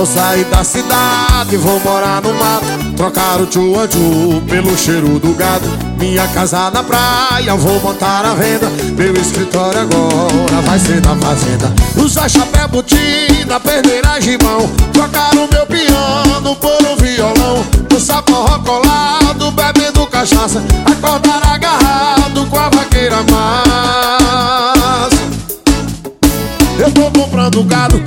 Vou sair da cidade, vou morar no mato. Trocar o tchu pelo cheiro do gado. Minha casa na praia, vou montar a venda. Meu escritório agora vai ser na fazenda. Usar chapéu, botina, perder a gibão. Trocar o meu piano por um violão. Dançar forró colado, bebendo cachaça. Acordar comprando gado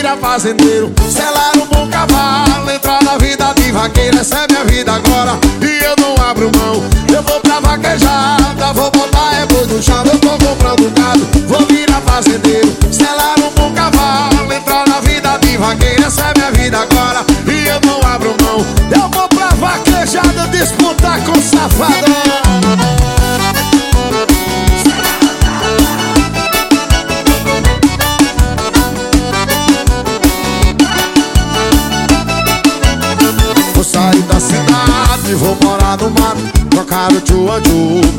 virar fazendeiro. Selar um bom cavalo, entrar na vida de vaqueiro Essa é minha vida agora. E eu não abro mão Eu vou pra vaquejada, vou botar é boi no chão Eu tô comprando gado, vou virar fazendeiro. Selar um bom cavalo, entrar na vida de vaqueiro Essa é minha vida agora. E eu não abro mão Eu vou pra vaquejada disputar com safadão da cidade, vou morar no mato Trocar o tchu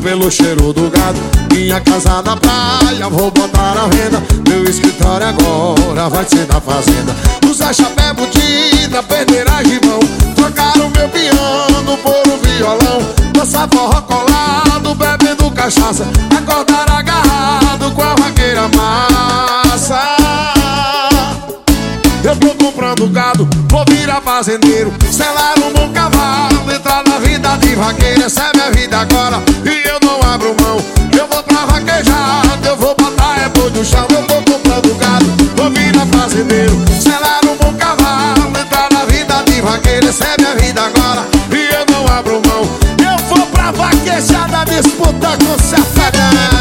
pelo cheiro do gado. Minha casa na praia, vou botar a venda. Meu escritório agora vai ser na fazenda. Usar chapéu, botina, perder a gibão. Trocar o meu piano por um violão. Dançar forró colado, bebendo cachaça. Acordar agarrado com a vaqueira massa. Eu tô comprando gado, vou virar fazendeiro Selar um bom cavalo, entrar na vida de vaqueiro Essa é minha vida agora. E eu não abro mão Eu vou pra vaquejada, eu vou botar é boi no chão Eu tô comprando gado, vou virar fazendeiro Selar um bom cavalo, entrar na vida de vaqueiro Essa é minha vida agora. E eu não abro mão Eu vou pra vaquejada disputar com certeza